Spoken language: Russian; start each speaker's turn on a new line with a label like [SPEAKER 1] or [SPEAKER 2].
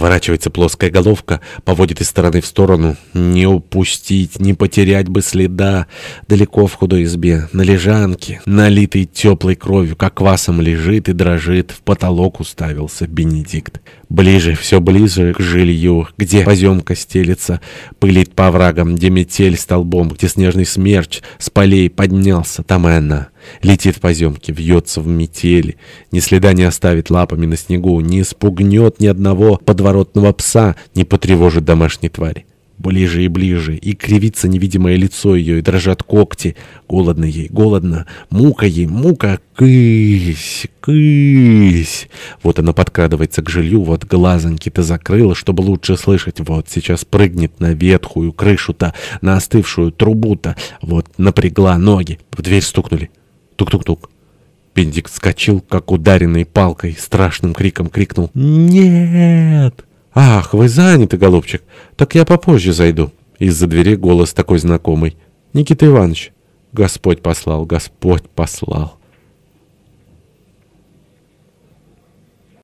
[SPEAKER 1] Поворачивается плоская головка, поводит из стороны в сторону. Не упустить, не потерять бы следа. Далеко в худой избе, на лежанке, налитой теплой кровью, как квасом лежит и дрожит. В потолок уставился Бенедикт. Ближе, все ближе к жилью, где поземка стелится, пылит по врагам, где метель столбом, где снежный смерч с полей поднялся, там и она. Летит в поземке, вьется в метели, ни следа не оставит лапами на снегу, не спугнет ни одного подворотного пса, не потревожит домашней твари. Ближе и ближе, и кривится невидимое лицо ее, и дрожат когти. Голодно ей, голодно, мука ей, мука, кысь, кысь. Вот она подкрадывается к жилью, вот глазоньки-то закрыла, чтобы лучше слышать. Вот сейчас прыгнет на ветхую крышу-то, на остывшую трубу-то. Вот напрягла ноги. В дверь стукнули. Тук-тук-тук. Бенедикт вскочил, как ударенный палкой, страшным криком крикнул «Нет!» «Ах, вы заняты, голубчик? Так я попозже зайду». Из-за двери голос такой знакомый. «Никита Иванович». «Господь послал, Господь послал».